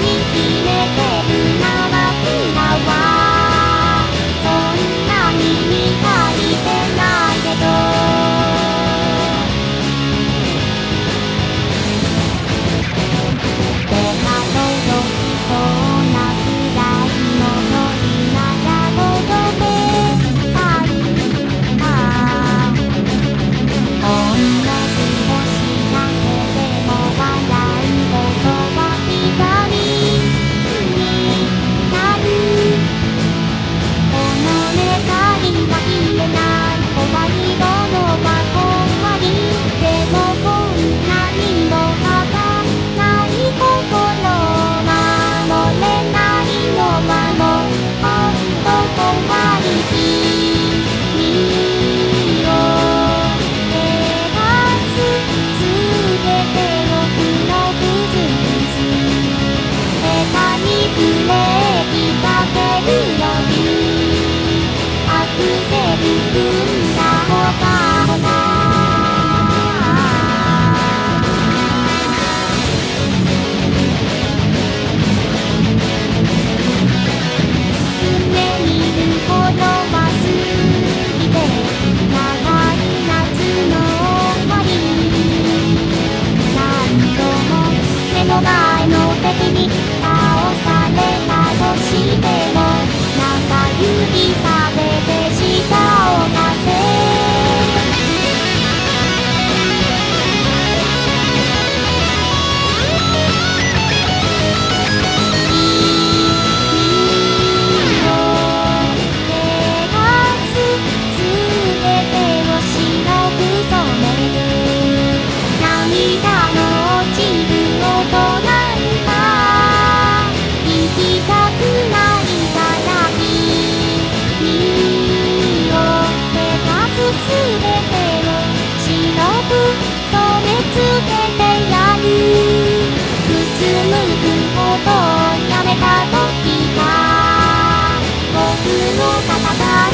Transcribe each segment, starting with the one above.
に秘めてる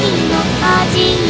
の戦いの始まり